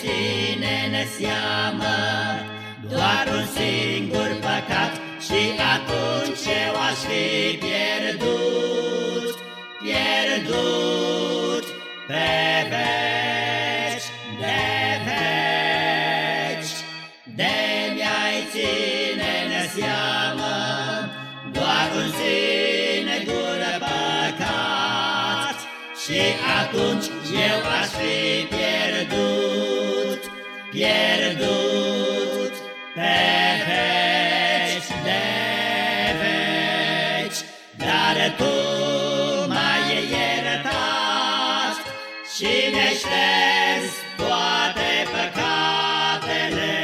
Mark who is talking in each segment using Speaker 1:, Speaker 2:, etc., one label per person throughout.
Speaker 1: ține în seamă Doar un singur păcat. Și atunci eu aș fi pierdut Pierdut pe veci de veci. De mi-ai ține în seamă Doar un singur păcat. Și atunci eu aș fi pierdut Pierdut pe veci de veci Dar tu m-ai iertat Și mi-ai șters toate păcatele.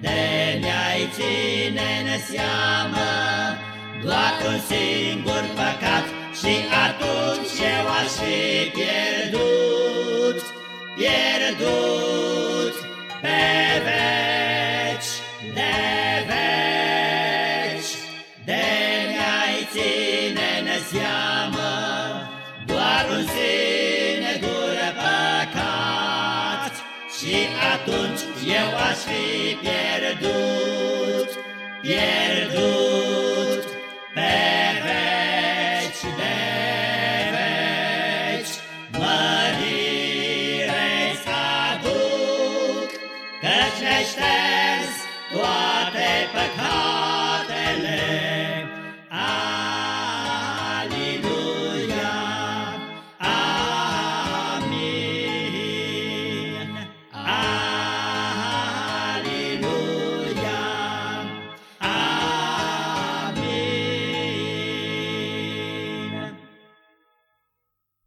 Speaker 1: De mi-ai ține în seamă Doar un singur păcat Și atunci eu aș fi pierdut Pierdut pe veci de veci De mi-ai ține în seamă Doar un singur păcat. Și atunci eu aș fi pierdut Pierdut neşte